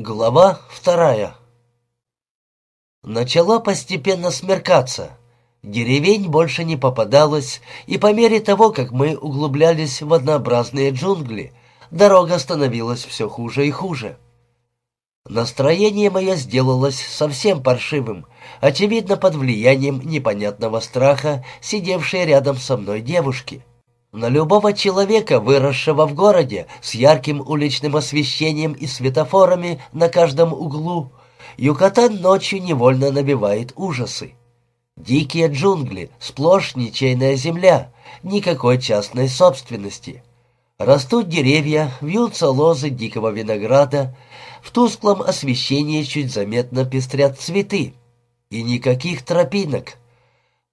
Глава вторая Начало постепенно смеркаться. Деревень больше не попадалось, и по мере того, как мы углублялись в однообразные джунгли, дорога становилась все хуже и хуже. Настроение мое сделалось совсем паршивым, очевидно, под влиянием непонятного страха, сидевшей рядом со мной девушки. На любого человека, выросшего в городе, с ярким уличным освещением и светофорами на каждом углу, Юкатан ночью невольно набивает ужасы. Дикие джунгли, сплошь ничейная земля, никакой частной собственности. Растут деревья, вьются лозы дикого винограда, в тусклом освещении чуть заметно пестрят цветы. И никаких тропинок.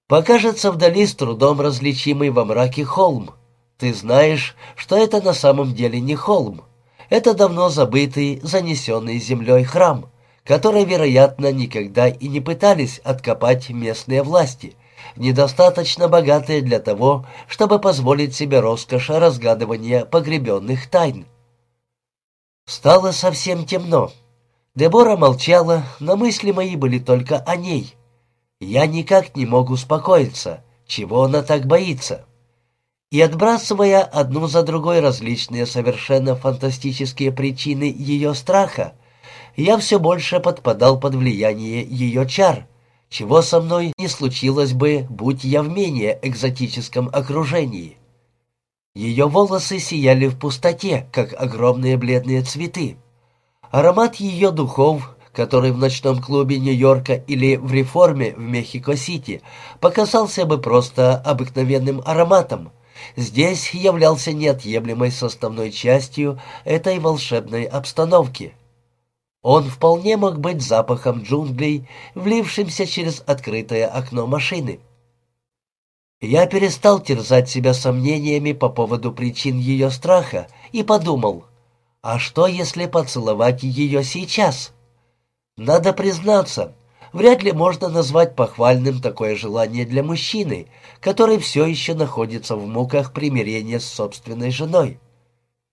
Покажется вдали с трудом различимый во мраке холм. Ты знаешь, что это на самом деле не холм. Это давно забытый, занесенный землей храм, который, вероятно, никогда и не пытались откопать местные власти, недостаточно богатые для того, чтобы позволить себе роскошь разгадывания погребенных тайн. Стало совсем темно. Дебора молчала, но мысли мои были только о ней — я никак не мог успокоиться, чего она так боится. И отбрасывая одну за другой различные совершенно фантастические причины ее страха, я все больше подпадал под влияние ее чар, чего со мной не случилось бы, будь я в менее экзотическом окружении. Ее волосы сияли в пустоте, как огромные бледные цветы. Аромат ее духов который в ночном клубе Нью-Йорка или в реформе в Мехико-Сити показался бы просто обыкновенным ароматом, здесь являлся неотъемлемой составной частью этой волшебной обстановки. Он вполне мог быть запахом джунглей, влившимся через открытое окно машины. Я перестал терзать себя сомнениями по поводу причин ее страха и подумал, а что, если поцеловать ее сейчас?» Надо признаться, вряд ли можно назвать похвальным такое желание для мужчины, который все еще находится в муках примирения с собственной женой.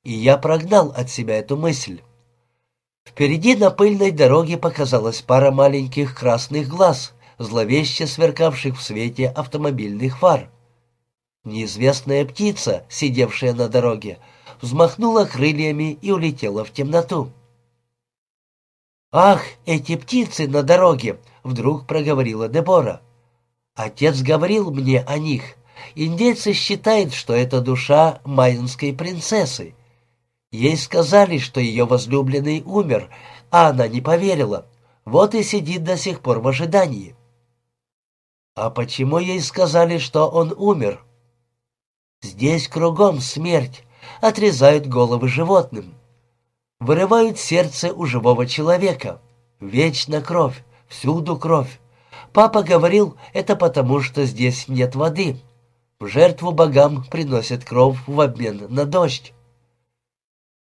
И я прогнал от себя эту мысль. Впереди на пыльной дороге показалась пара маленьких красных глаз, зловеще сверкавших в свете автомобильных фар. Неизвестная птица, сидевшая на дороге, взмахнула крыльями и улетела в темноту. «Ах, эти птицы на дороге!» — вдруг проговорила Дебора. «Отец говорил мне о них. Индейцы считают, что это душа майянской принцессы. Ей сказали, что ее возлюбленный умер, а она не поверила. Вот и сидит до сих пор в ожидании». «А почему ей сказали, что он умер?» «Здесь кругом смерть, отрезают головы животным» вырывают сердце у живого человека. Вечно кровь, всюду кровь. Папа говорил, это потому, что здесь нет воды. В жертву богам приносят кровь в обмен на дождь.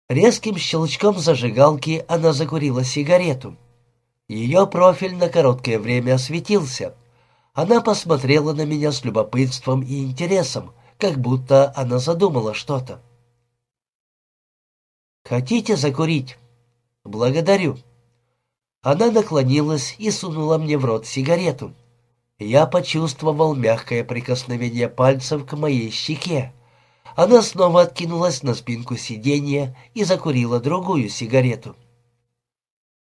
Резким щелчком зажигалки она закурила сигарету. Ее профиль на короткое время осветился. Она посмотрела на меня с любопытством и интересом, как будто она задумала что-то. «Хотите закурить?» «Благодарю». Она наклонилась и сунула мне в рот сигарету. Я почувствовал мягкое прикосновение пальцев к моей щеке. Она снова откинулась на спинку сиденья и закурила другую сигарету.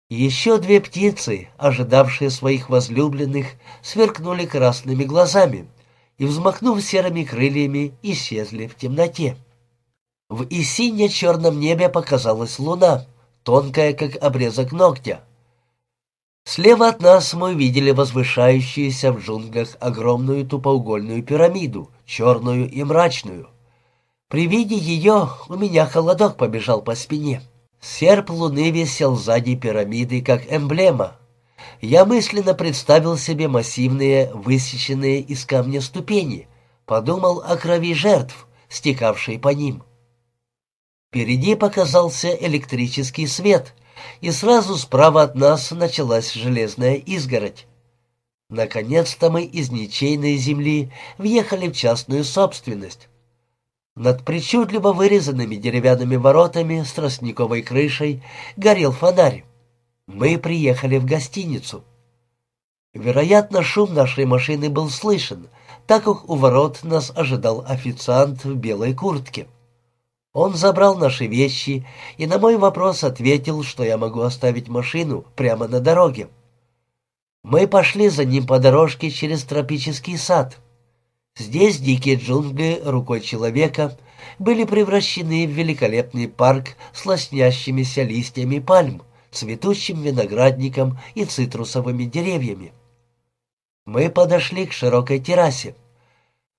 Еще две птицы, ожидавшие своих возлюбленных, сверкнули красными глазами и, взмахнув серыми крыльями, исчезли в темноте. В и сине-черном небе показалась луна, тонкая, как обрезок ногтя. Слева от нас мы видели возвышающуюся в джунглях огромную тупоугольную пирамиду, черную и мрачную. При виде ее у меня холодок побежал по спине. Серп луны висел сзади пирамиды, как эмблема. Я мысленно представил себе массивные, высеченные из камня ступени, подумал о крови жертв, стекавшей по ним. Впереди показался электрический свет, и сразу справа от нас началась железная изгородь. Наконец-то мы из ничейной земли въехали в частную собственность. Над причудливо вырезанными деревянными воротами с тростниковой крышей горел фонарь. Мы приехали в гостиницу. Вероятно, шум нашей машины был слышен, так как у ворот нас ожидал официант в белой куртке. Он забрал наши вещи и на мой вопрос ответил, что я могу оставить машину прямо на дороге. Мы пошли за ним по дорожке через тропический сад. Здесь дикие джунгли рукой человека были превращены в великолепный парк с лоснящимися листьями пальм, цветущим виноградником и цитрусовыми деревьями. Мы подошли к широкой террасе.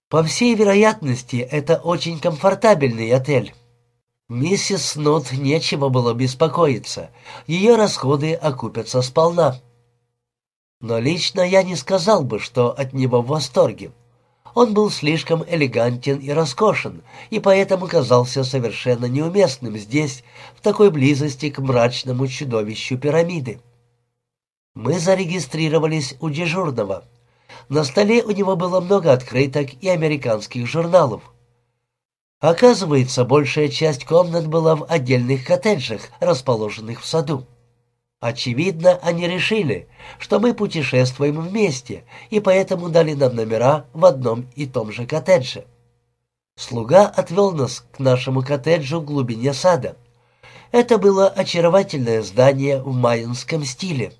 По всей вероятности, это очень комфортабельный отель. Миссис Снот нечего было беспокоиться. Ее расходы окупятся сполна. Но лично я не сказал бы, что от него в восторге. Он был слишком элегантен и роскошен, и поэтому казался совершенно неуместным здесь, в такой близости к мрачному чудовищу пирамиды. Мы зарегистрировались у дежурного — на столе у него было много открыток и американских журналов. Оказывается, большая часть комнат была в отдельных коттеджах, расположенных в саду. Очевидно, они решили, что мы путешествуем вместе, и поэтому дали нам номера в одном и том же коттедже. Слуга отвел нас к нашему коттеджу в глубине сада. Это было очаровательное здание в майянском стиле.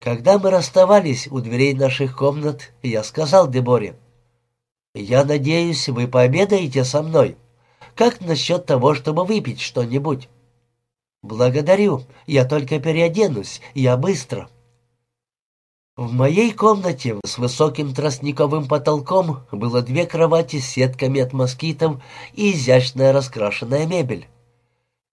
Когда мы расставались у дверей наших комнат, я сказал Деборе, «Я надеюсь, вы пообедаете со мной. Как насчет того, чтобы выпить что-нибудь?» «Благодарю, я только переоденусь, я быстро». В моей комнате с высоким тростниковым потолком было две кровати с сетками от москитов и изящная раскрашенная мебель.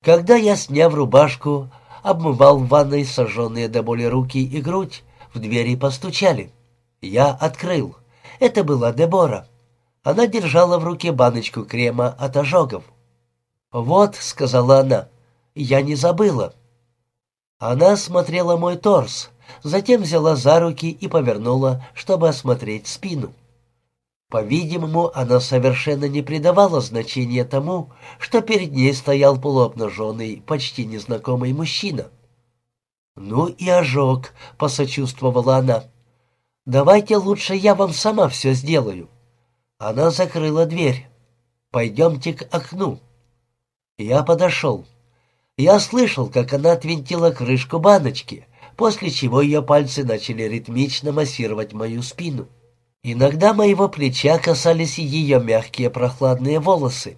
Когда я, сняв рубашку, обмывал в ванной сожженные до боли руки и грудь. В двери постучали. Я открыл. Это была Дебора. Она держала в руке баночку крема от ожогов. «Вот», — сказала она, — «я не забыла». Она смотрела мой торс, затем взяла за руки и повернула, чтобы осмотреть спину. По-видимому, она совершенно не придавала значения тому, что перед ней стоял полуобнаженный, почти незнакомый мужчина. «Ну и ожог», — посочувствовала она. «Давайте лучше я вам сама все сделаю». Она закрыла дверь. «Пойдемте к окну». Я подошел. Я слышал, как она отвинтила крышку баночки, после чего ее пальцы начали ритмично массировать мою спину. Иногда моего плеча касались ее мягкие прохладные волосы.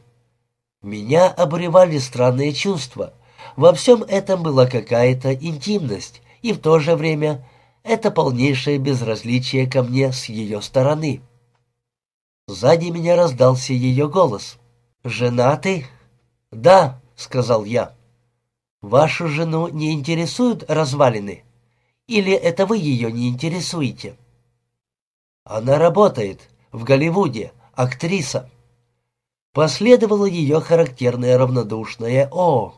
Меня обуревали странные чувства. Во всем этом была какая-то интимность, и в то же время это полнейшее безразличие ко мне с ее стороны. Сзади меня раздался ее голос. «Женаты?» «Да», — сказал я. «Вашу жену не интересуют развалины? Или это вы ее не интересуете?» Она работает в Голливуде, актриса. Последовало ее характерное равнодушное «О».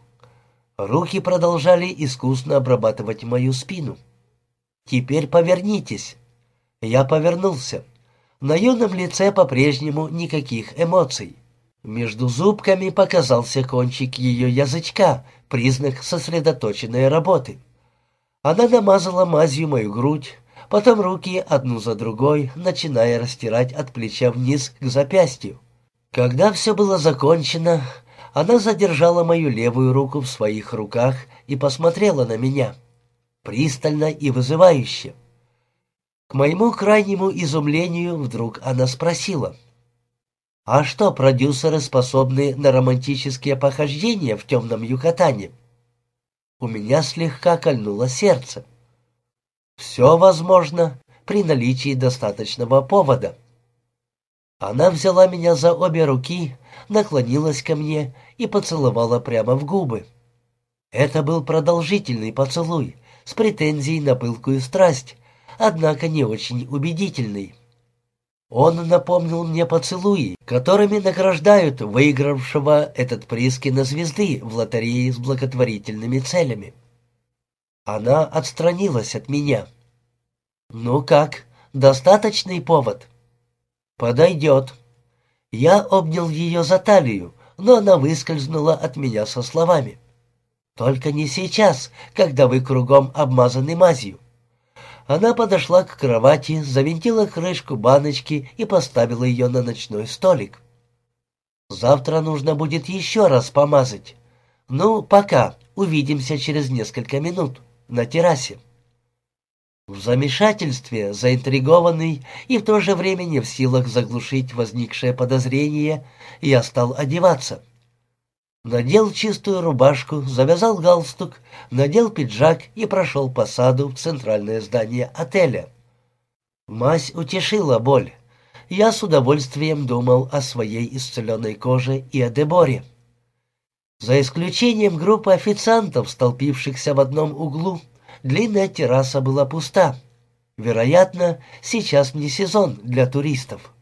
Руки продолжали искусно обрабатывать мою спину. «Теперь повернитесь». Я повернулся. На юном лице по-прежнему никаких эмоций. Между зубками показался кончик ее язычка, признак сосредоточенной работы. Она намазала мазью мою грудь, потом руки одну за другой, начиная растирать от плеча вниз к запястью. Когда все было закончено, она задержала мою левую руку в своих руках и посмотрела на меня, пристально и вызывающе. К моему крайнему изумлению вдруг она спросила, «А что, продюсеры способны на романтические похождения в темном Юкатане?» У меня слегка кольнуло сердце. Все возможно при наличии достаточного повода. Она взяла меня за обе руки, наклонилась ко мне и поцеловала прямо в губы. Это был продолжительный поцелуй, с претензией на пылкую страсть, однако не очень убедительный. Он напомнил мне поцелуи, которыми награждают выигравшего этот приз кинозвезды в лотерее с благотворительными целями. Она отстранилась от меня. «Ну как, достаточный повод?» «Подойдет». Я обнял ее за талию, но она выскользнула от меня со словами. Только не сейчас, когда вы кругом обмазаны мазью. Она подошла к кровати, завинтила крышку баночки и поставила ее на ночной столик. «Завтра нужно будет еще раз помазать. Ну, пока. Увидимся через несколько минут на террасе». В замешательстве, заинтригованный и в то же время не в силах заглушить возникшее подозрение, я стал одеваться. Надел чистую рубашку, завязал галстук, надел пиджак и прошел по саду в центральное здание отеля. Мазь утешила боль. Я с удовольствием думал о своей исцеленной коже и о Деборе. За исключением группы официантов, столпившихся в одном углу, длинная терраса была пуста. Вероятно, сейчас не сезон для туристов.